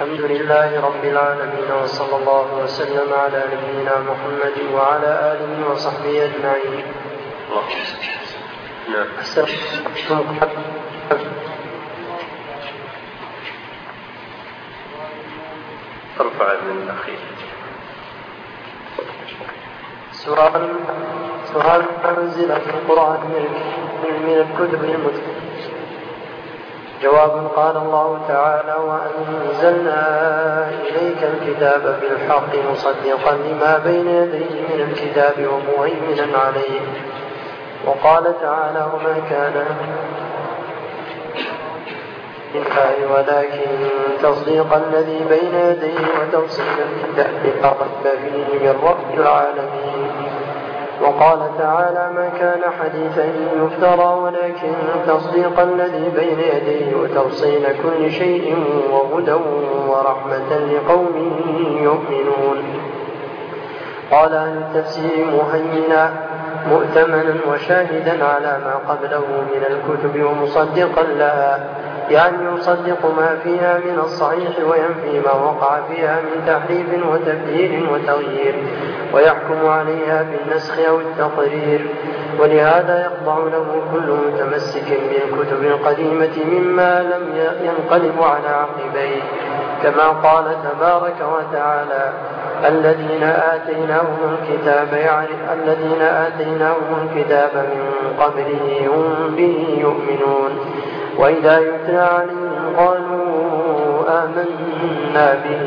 الحمد لله رب العالمين وصلى الله وسلم على نبينا محمد وعلى آله وصحبه أجمعين. نعم. أرفع من الأخير سؤال سؤال أنزل في القرآن من الكتب المتقدمة جواب قال الله تعالى وأنزلنا إليك الكتاب بالحق مصدقا لما بين يديه من الكتاب ومهيمنا عليه. وقال تعالى وما كان الله ولكن تصديق الذي بين يديه وتفصيل الكتاب ريب فيه من رب العالمين. وقال تعالى ما كان حديثا يفترى ولكن تصديق الذي بين يديه وتفصيل كل شيء وهدى ورحمة لقوم يؤمنون. قال أهل التفسير مهيمنا مؤتمنا وشاهدا على ما قبله من الكتب ومصدقا لها. يعني يصدق ما فيها من الصحيح وينفي ما وقع فيها من تحريف وتبديل وتغيير ويحكم عليها بالنسخ أو التقرير. ولهذا يخضع له كل متمسك بالكتب القديمة مما لم ينقلب على عقبيه. كما قال تبارك وتعالى الذين آتيناهم الكتاب يعرف الذين آتيناهم الكتاب من قبله هم به يؤمنون. وإذا يتلى عليهم قالوا آمنا به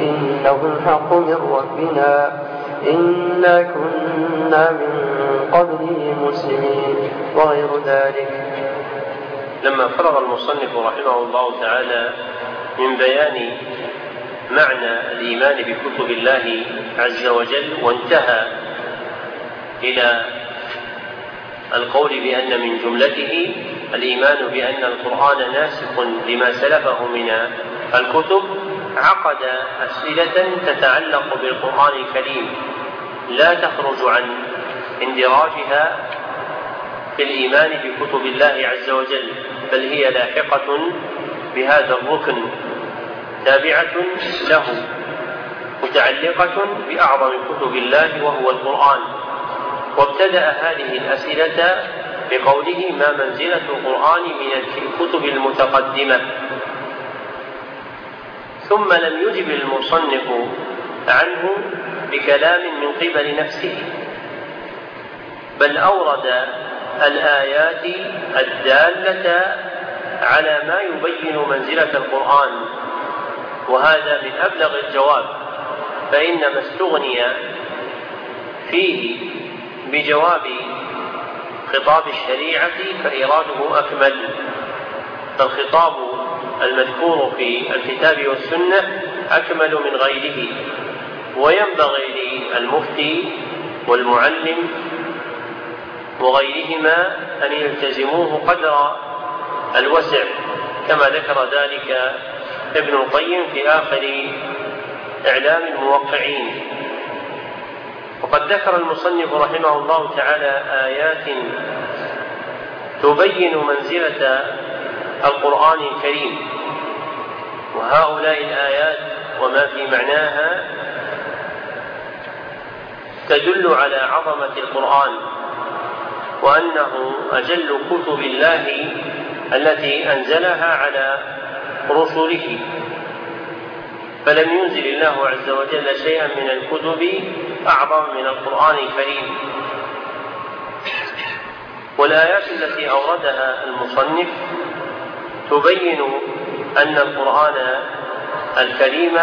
إنه الحق من ربنا إنا كنا من قبله مسلمين وغير ذلك. لما فرغ المصنف رحمه الله تعالى من بيان معنى الإيمان بكتب الله عز وجل وانتهى إلى القول بأن من جملته الإيمان بأن القرآن ناسخ لما سلفه من الكتب عقد أسئلة تتعلق بالقرآن الكريم لا تخرج عن اندراجها في الإيمان بكتب الله عز وجل بل هي لاحقة بهذا الركن تابعة له متعلقة بأعظم كتب الله وهو القرآن. وابتدأ هذه الأسئلة بقوله ما منزلة القرآن من الكتب المتقدمة. ثم لم يجب المصنف عنه بكلام من قبل نفسه بل أورد الآيات الدالة على ما يبين منزلة القرآن وهذا من أبلغ الجواب فإنما استغني فيه بجواب خطاب الشريعة فإيراده أكمل. فالخطاب المذكور في الكتاب والسنة أكمل من غيره وينبغي للمفتي والمعلم وغيرهما أن يلتزموه قدر الوسع كما ذكر ذلك ابن القيم في آخر إعلام الموقعين. وقد ذكر المصنف رحمه الله تعالى آيات تبين منزلة القرآن الكريم. وهؤلاء الآيات وما في معناها تدل على عظمة القرآن وأنه أجل كتب الله التي أنزلها على رسله. فلم ينزل الله عز وجل شيئا من الكتب أعظم من القرآن الكريم. والآيات التي أوردها المصنف تبين أن القرآن الكريم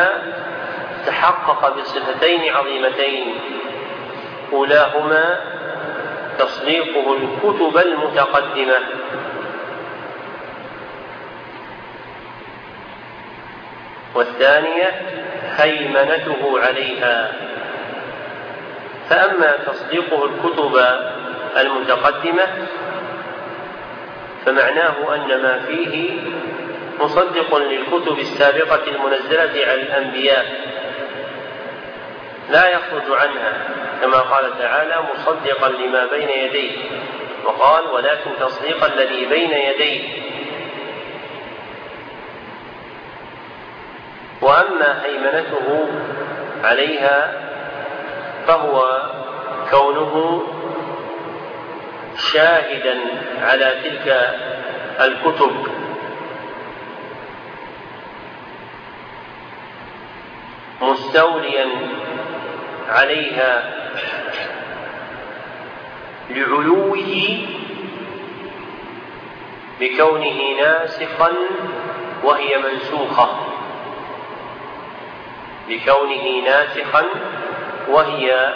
تحقق بصفتين عظيمتين. أولاهما تصديقه الكتب المتقدمة. والثانية هيمنته عليها. فأما تصديقه الكتب المتقدمة فمعناه أن ما فيه مصدق للكتب السابقة المنزلة على الأنبياء لا يخرج عنها كما قال تعالى مصدقا لما بين يديه وقال ولكن تصديق الذي بين يديه وأما هيمنته عليها فهو كونه شاهدا على تلك الكتب. مستوليا عليها لعلوه بكونه ناسخا وهي منسوخة. بكونه ناسخا وهي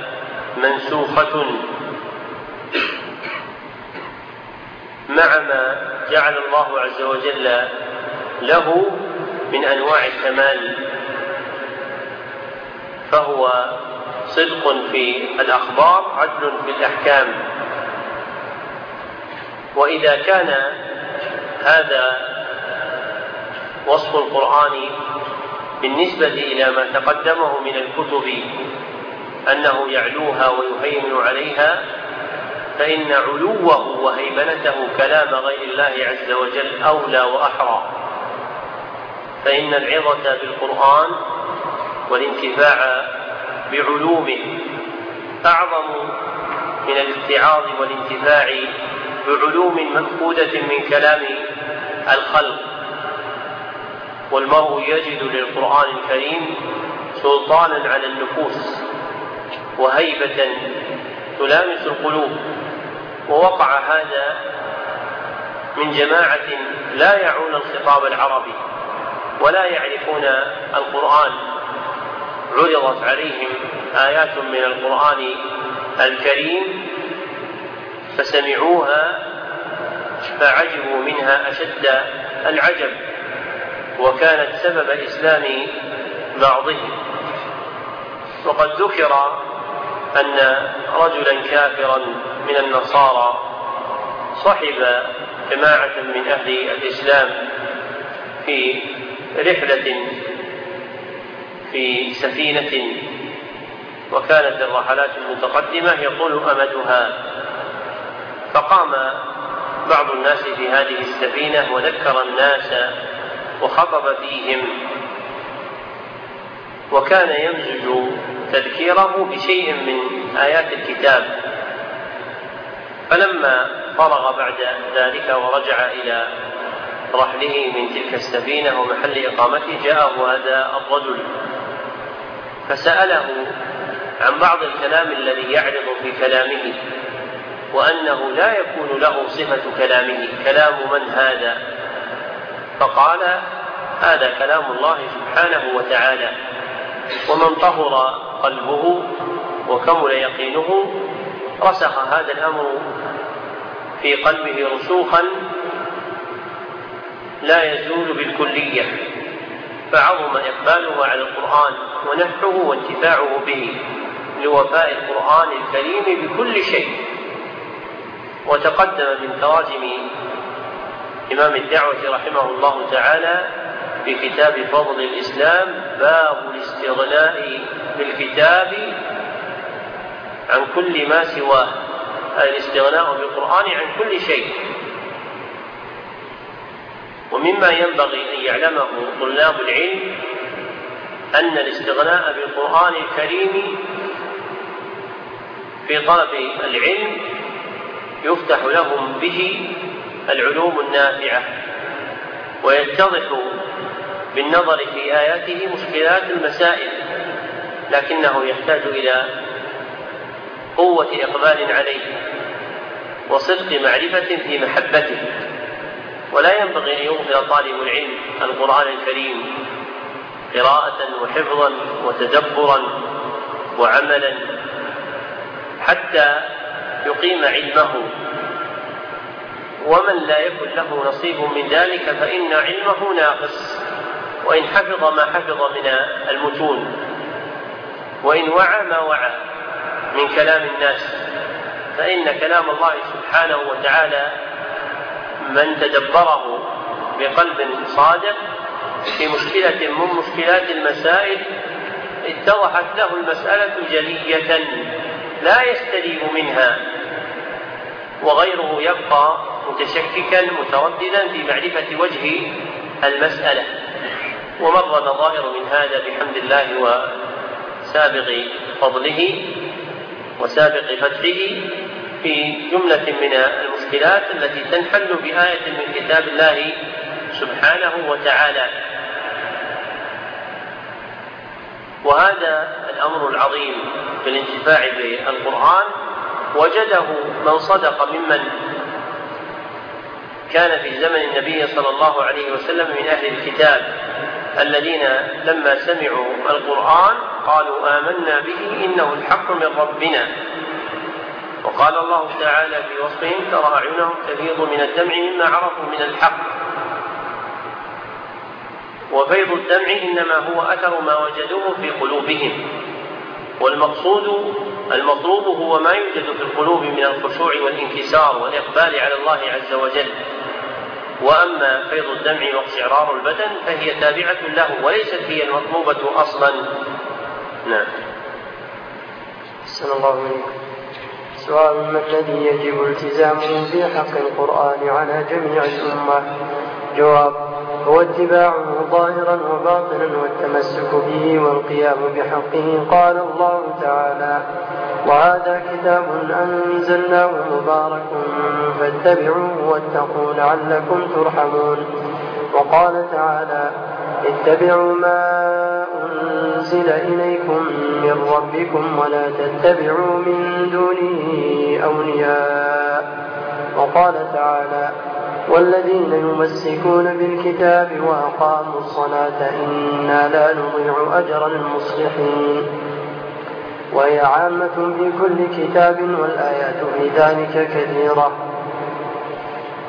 منسوخة. مع ما جعل الله عز وجل له من أنواع الكمال فهو صدق في الأخبار عدل في الأحكام. وإذا كان هذا وصف القرآن بالنسبة إلى ما تقدمه من الكتب أنه يعلوها ويهيمن عليها فإن علوه وهيمنته كلام غير الله عز وجل أولى وأحرى. فإن العظة بالقرآن والانتفاع بعلومه أعظم من الاتعاظ والانتفاع بعلوم مفقودة من كلام الخلق. والمرء يجد للقرآن الكريم سلطانا على النفوس وهيبة تلامس القلوب ووقع هذا من جماعة لا يعون الخطاب العربي ولا يعرفون القرآن. عرضت عليهم آيات من القرآن الكريم فسمعوها فعجبوا منها أشد العجب. وكانت سبب إسلام بعضهم. وقد ذكر أن رجلا كافرا من النصارى صحب جماعة من أهل الإسلام في رحلة في سفينة وكانت الرحلات المتقدمة يطول أمدها. فقام بعض الناس في هذه السفينة وذكر الناس وخطب فيهم. وكان يمزج تذكيره بشيء من آيات الكتاب. فلما فرغ بعد ذلك ورجع إلى رحله من تلك السفينة ومحل إقامته جاءه هذا الرجل. فسأله عن بعض الكلام الذي يعرض في كلامه وأنه لا يكون له صفة كلامه. كلام من هذا؟ فقال هذا كلام الله سبحانه وتعالى. ومن طهر قلبه وكمل يقينه رسخ هذا الأمر في قلبه رسوخا لا يزول بالكلية فعظم إقباله على القرآن ونفعه وانتفاعه به لوفاء القرآن الكريم بكل شيء. وتقدم من تراجم امام الدعوة رحمه الله تعالى في كتاب فضل الإسلام باب الاستغناء بالكتاب عن كل ما سواه. الاستغناء بالقرآن عن كل شيء. ومما ينبغي أن يعلمه طلاب العلم أن الاستغناء بالقرآن الكريم في طلب العلم يفتح لهم به العلوم النافعة. ويتضح بالنظر في آياته مشكلات المسائل لكنه يحتاج إلى قوة إقبال عليه وصدق معرفة في محبته. ولا ينبغي أن يغفل طالب العلم القرآن الكريم قراءة وحفظا وتدبرا وعملا حتى يقيم علمه ومن لا يكن له نصيب من ذلك فإن علمه ناقص. وإن حفظ ما حفظ من المتون. وإن وعى ما وعى من كلام الناس. فإن كلام الله سبحانه وتعالى من تدبره بقلب صادق في مشكلة من مشكلات المسائل اتضحت له المسألة جلية لا يستريب منها. وغيره يبقى متشككا مترددا في معرفة وجه المسألة. ومر نظائر من هذا بحمد الله وسابق فضله وسابق فتحه في جملة من المشكلات التي تنحل بآية من كتاب الله سبحانه وتعالى. وهذا الأمر العظيم في الانتفاع بالقرآن. وجده من صدق ممن كان في زمن النبي صلى الله عليه وسلم من أهل الكتاب الذين لما سمعوا القرآن قالوا آمنا به إنه الحق من ربنا. وقال الله تعالى في وصفهم ترى أعينهم تفيض من الدمع مما عرفوا من الحق. وفيض الدمع إنما هو أثر ما وجدوه في قلوبهم. والمقصود المطلوب هو ما يوجد في القلوب من الخشوع والانكسار والإقبال على الله عز وجل. وأما فيض الدمع واقشعرار البدن فهي تابعة له وليست هي المطلوبة أصلا. نعم. أحسن الله عليكم سؤال ما الذي يجب التزامه في حق القرآن على جميع الأمة. جواب هو اتباعه ظاهرا وباطنا والتمسك به والقيام بحقه قال الله تعالى. وهذا كتاب أنزلناه مبارك فاتبعوه واتقوا لعلكم ترحمون. وقال تعالى اتبعوا ما أنزل إليكم من ربكم ولا تتبعوا من دونه أولياء. وقال تعالى والذين يمسكون بالكتاب وأقاموا الصلاة إنا لا نضيع أجر المصلحين. وهي عامة في كل كتاب والآيات في ذلك كثيرة.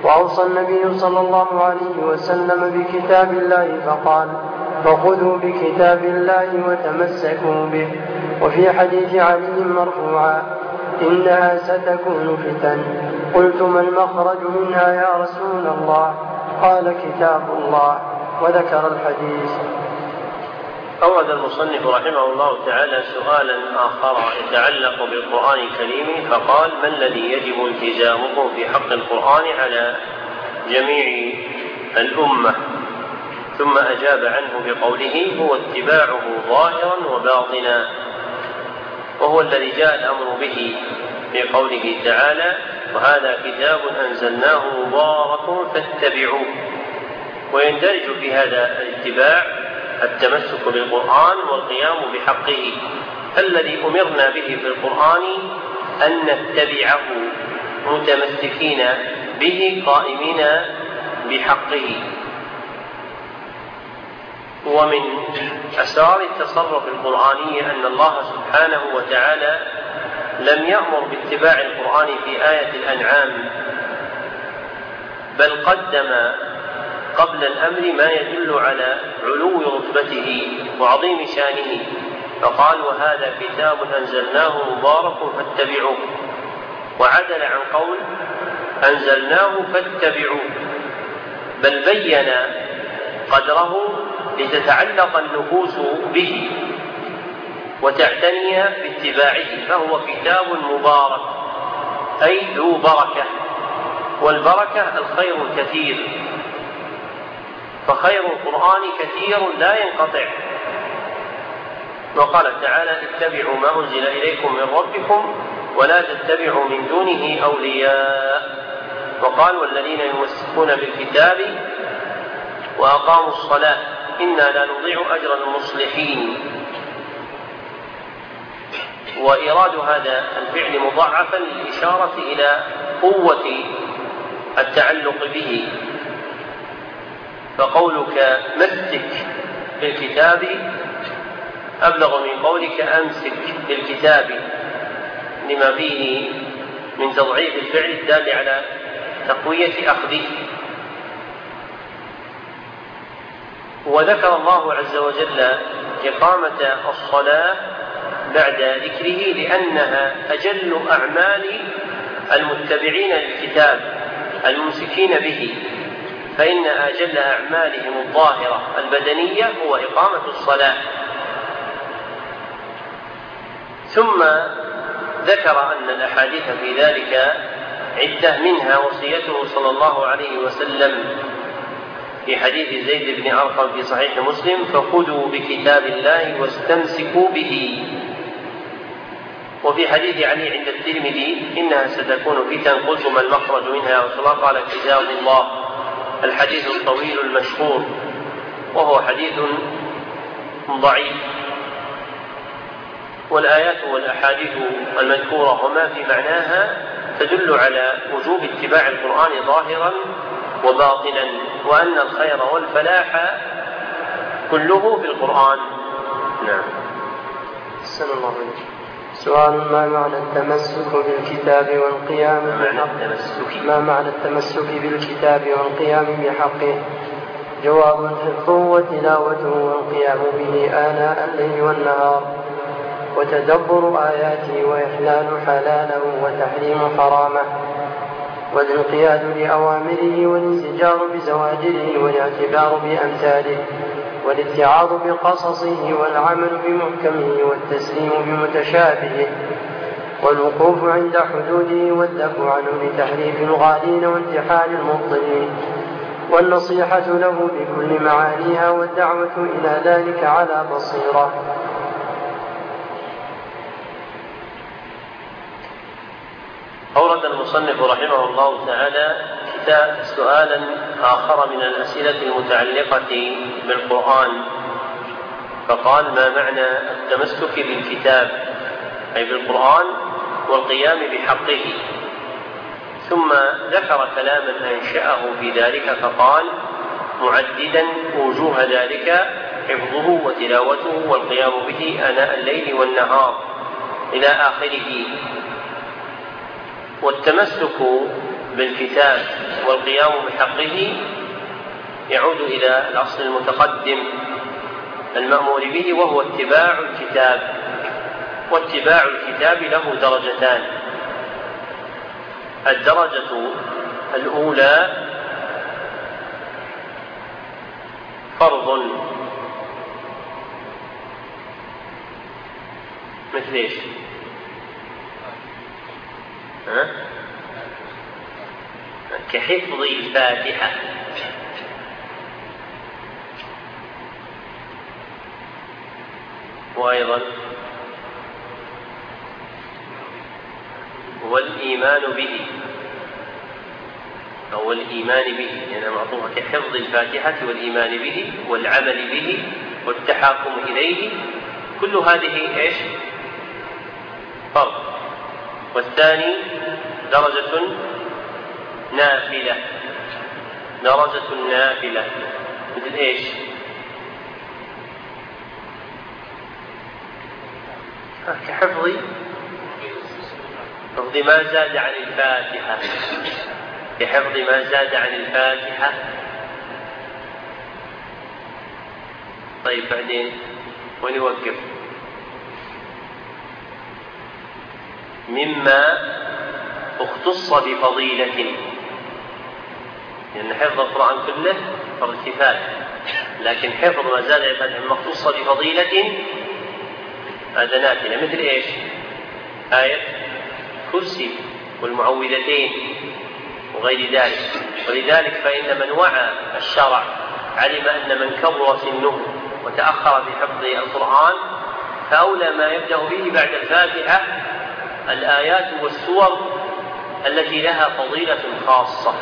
وأوصى النبي صلى الله عليه وسلم بكتاب الله فقال فخذوا بكتاب الله وتمسكوا به. وفي حديث علي مرفوعا إنها ستكون فتن. قلت ما المخرج منها يا رسول الله؟ قال كتاب الله. وذكر الحديث. أورد المصنف رحمه الله تعالى سؤالا آخر يتعلق بالقرآن الكريم فقال ما الذي يجب التزامه في حق القرآن على جميع الأمة؟ ثم أجاب عنه بقوله هو اتباعه ظاهرا وباطنا. وهو الذي جاء الأمر به في قوله تعالى وهذا كتاب أنزلناه مبارك فاتبعوه. ويندرج في هذا الاتباع التمسك بالقرآن والقيام بحقه. الذي أمرنا به في القرآن أن نتبعه متمسكين به قائمين بحقه. ومن أسرار التصرف القرآني أن الله سبحانه وتعالى لم يأمر باتباع القرآن في آية الأنعام بل قدم قبل الأمر ما يدل على علو رتبته وعظيم شأنه. فقال وهذا كتاب أنزلناه مبارك فاتبعوه. وعدل عن قول أنزلناه فاتبعوه. بل بين قدره لتتعلق النفوس به وتعتني باتباعه. فهو كتاب مبارك أي ذو بركة. والبركة الخير الكثير. فخير القرآن كثير لا ينقطع. وقال تعالى اتبعوا ما أنزل إليكم من ربكم ولا تتبعوا من دونه أولياء. وقال والذين يمسكون بالكتاب وأقاموا الصلاة إنا لا نضيع أجر المصلحين. وإيراد هذا الفعل مضاعفا للإشارة إلى قوة التعلق به. فقولك مسك بالكتاب أبلغ من قولك أمسك بالكتاب لما فيه من تضعيف الفعل الدال على تقوية أخذه. وذكر الله عز وجل إقامة الصلاة بعد ذكره لأنها أجل أعمال المتبعين للكتاب الممسكين به. فإن أجل أعمالهم الظاهرة البدنية هو إقامة الصلاة. ثم ذكر أن الأحاديث في ذلك عدة منها وصيته صلى الله عليه وسلم في حديث زيد بن أرقم في صحيح مسلم فخذوا بكتاب الله واستمسكوا به. وفي حديث علي عند الترمذي إنها ستكون فتن. قلت ما المخرج منها يا رسول الله؟ قال كتاب الله. الحديث الطويل المشهور وهو حديث ضعيف. والآيات والأحاديث المذكورة وما في معناها تدل على وجوب اتباع القرآن ظاهرا وباطنا وأن الخير والفلاح كله في القرآن. نعم. السلام عليكم سؤال ما معنى التمسك بالكتاب والقيام بحقه ما معنى التمسك بالكتاب والقيام بحقه؟ جواب حفظه وتلاوته والقيام به آناء الليل والنهار وتدبر آياته وإحلال حلاله وتحريم حرامه والانقياد لأوامره والانزجار بزواجره والاعتبار بأمثاله والاتعاظ بقصصه والعمل بمحكمه والتسليم بمتشابهه والوقوف عند حدوده والدفع عنه لتحريف الغالين وامتحان المبطلين والنصيحة له بكل معانيها والدعوة إلى ذلك على بصيرة. أورد المصنف رحمه الله تعالى كتاب سؤالا آخر من الأسئلة المتعلقة بالقرآن. فقال ما معنى التمسك بالكتاب؟ أي بالقرآن والقيام بحقه. ثم ذكر كلاما أنشأه في ذلك فقال معددا وجوه ذلك حفظه وتلاوته والقيام به آناء الليل والنهار إلى آخره. والتمسك بالكتاب والقيام بحقه يعود إلى الأصل المتقدم. المأمور به وهو اتباع الكتاب واتباع الكتاب له درجتان. الدرجة الأولى فرض. مثل إيش؟ كحفظ الفاتحة. وأيضا والإيمان به. أو الإيمان به. يعني معطوفة كحفظ الفاتحة والإيمان به والعمل به والتحاكم إليه. كل هذه إيش؟ فرض. والثاني درجة نافلة. درجة نافلة. مثل إيش؟ كحفظ حفظ ما زاد عن الفاتحة. كحفظ ما زاد عن الفاتحة. طيب بعدين وين يوقف؟ مما اختص بفضيلة. لأن حفظ القرآن كله فرض كفاية. لكن حفظ ما زال الفتح مختصة بفضيلة نافلة مثل إيش؟ آية كرسي والمعوذتين وغير ذلك ولذلك فإن من وعى الشرع علم أن من كبر سنه وتأخر في حفظ القرآن فأولى ما يبدأ به بعد الفاتحة الآيات والسور التي لها فضيلة خاصة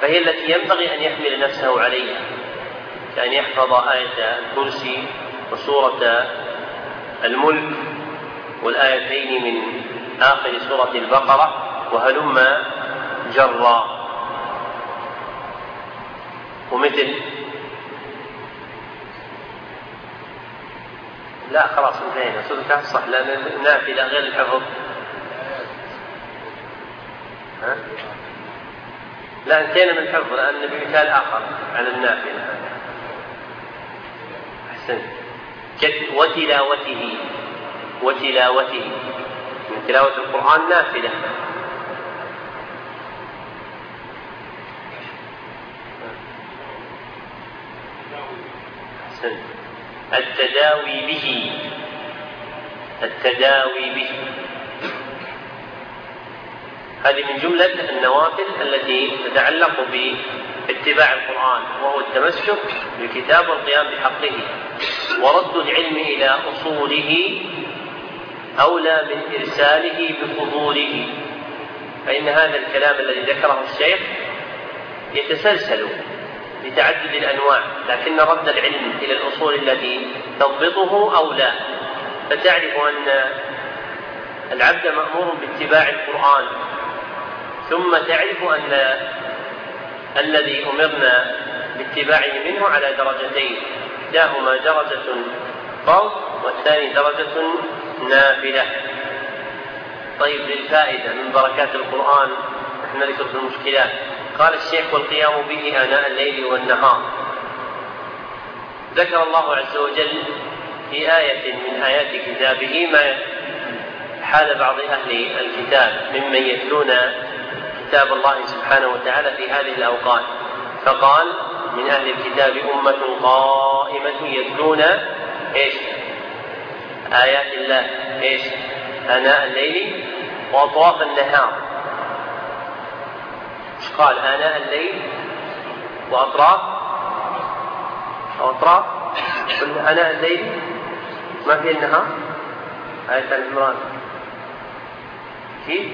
فهي التي ينبغي أن يحمل نفسه عليها كأن يحفظ آية الكرسي وسورة الملك والآيتين من آخر سورة البقرة وهلم جرا. ومثل. لا خلاص انتهينا. الكهف صح لأن نافلة غير الحفظ. ها؟ لا انتهينا من الحفظ لأن بمثال آخر على النافلة أحسنت. وتلاوته. وتلاوته. من تلاوة القرآن نافلة. التداوي به. التداوي به. هذه من جملة النوافل التي تتعلق اتباع القرآن وهو التمسك بالكتاب والقيام بحقه. ورد العلم إلى أصوله أولى من إرساله بفضوله. فإن هذا الكلام الذي ذكره الشيخ يتسلسل لتعدد الأنواع لكن رد العلم إلى الأصول التي تضبطه أولى فتعرف أن العبد مأمور باتباع القرآن ثم تعرف أن الذي أمرنا باتباعه منه على درجتين. إحداهما درجة فرض والثاني درجة نافلة. طيب للفائدة من بركات القرآن نحن نذكر في المشكلات. قال الشيخ والقيام به آناء الليل والنهار. ذكر الله عز وجل في آية من آيات كتابه ما حال بعض أهل الكتاب ممن يتلون كتاب الله سبحانه وتعالى في هذه الأوقات. فقال من أهل الكتاب أمة قائمة يتلون إيش؟ آيات الله. إيش؟ آناء الليل وأطراف النهار. إيش قال؟ آناء الليل وأطراف؟ أو أطراف آناء الليل. ما في النهار؟ آية العمران كيف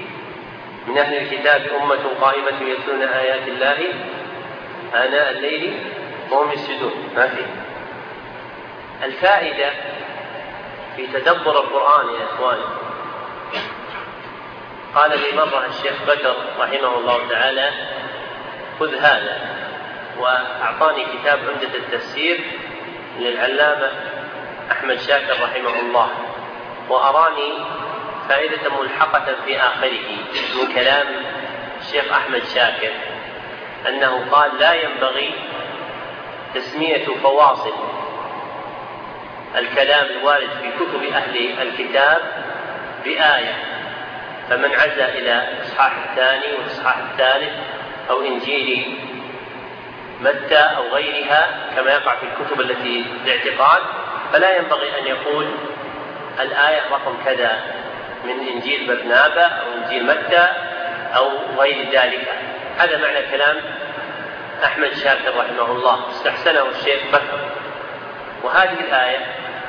من أهل الكتاب أمة قائمة يتلون آيات الله آناء الليل وهم يسجدون ما في. الفائدة في تدبر القرآن يا إخواني قال لي مرة الشيخ بكر رحمه الله تعالى خذ هذا وأعطاني كتاب عمدة التفسير للعلامة أحمد شاكر رحمه الله وأراني فائدة ملحقة في آخره من كلام الشيخ أحمد شاكر. أنه قال لا ينبغي تسمية فواصل الكلام الوارد في كتب أهل الكتاب بآية فمن عزى إلى الإصحاح الثاني والإصحاح الثالث أو إنجيل متى أو غيرها كما يقع في الكتب التي الاعتقاد فلا ينبغي أن يقول الآية رقم كذا من إنجيل برنابا أو إنجيل متى أو غير ذلك. هذا معنى كلام أحمد شاكر رحمه الله. استحسنه الشيخ بكر. وهذه الآية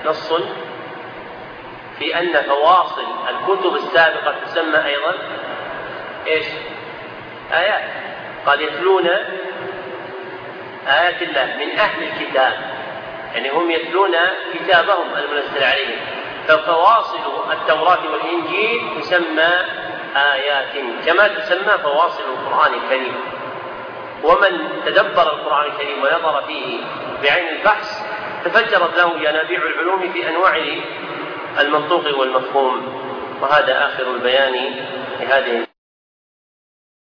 نص في أن فواصل الكتب السابقة تسمى أيضا إيش؟ آيات. قال يتلون آيات الله من أهل الكتاب. يعني هم يتلون كتابهم المنزل عليهم. ففواصل التوراة والإنجيل تسمى آيات كما تسمى فواصل القرآن الكريم. ومن تدبر القرآن الكريم ونظر فيه بعين البحث تفجرت له ينابيع العلوم في أنواع المنطوق والمفهوم. وهذا آخر البيان لهذه